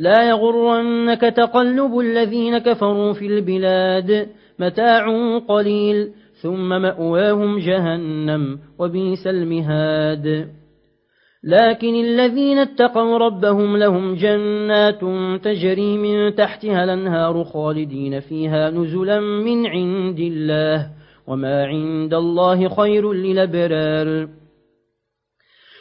لا يغرنك تقلب الذين كفروا في البلاد. متاع قليل ثم مأواهم جهنم وبيس المهاد. لكن الذين اتقوا ربهم لهم جنات تجري من تحتها الأنهار خالدين فيها نزلا من عند الله وما عند الله خير للبرار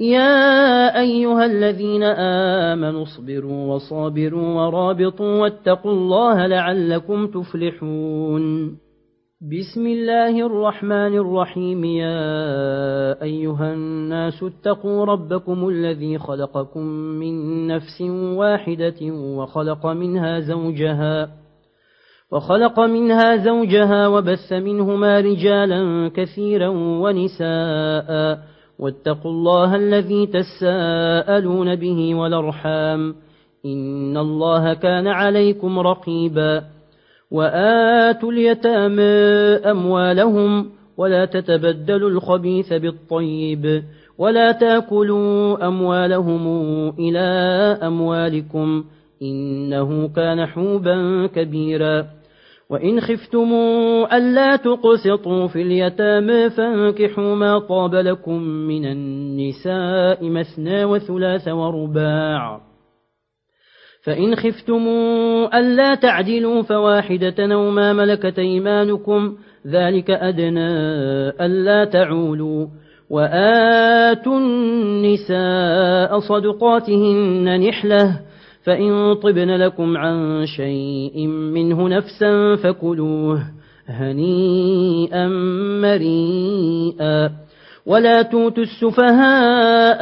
يا أيها الذين آمنوا اصبروا وصابروا ورابطوا واتقوا الله لعلكم تفلحون. بسم الله الرحمن الرحيم. يا أيها الناس اتقوا ربكم الذي خلقكم من نفس واحدة وخلق منها زوجها وخلق منها زوجها وبث منهما رجالا كثيرا ونساء واتقوا الله الذي تساءلون به والأرحام إن الله كان عليكم رقيبا وآتوا اليتامى أموالهم ولا تتبدلوا الخبيث بالطيب ولا تأكلوا أموالهم إلى أموالكم إنه كان حوبا كبيرا وإن خفتموا ألا تقسطوا في اليتامى فانكحوا ما طاب لكم من النساء مثنى وثلاث ورباع. فإن خفتموا ألا تعدلوا فواحدة أو ما ملكت أيمانكم ذلك أدنى ألا تعولوا. وآتوا النساء صدقاتهن نحلة فإن طبن لكم عن شيء منه نفسا فكلوه هنيئا مريئا ولا توتوا السفهاء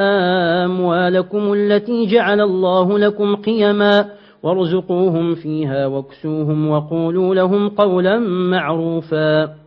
أموالكم التي جعل الله لكم قيما وارزقوهم فيها واكسوهم وقولوا لهم قولا معروفا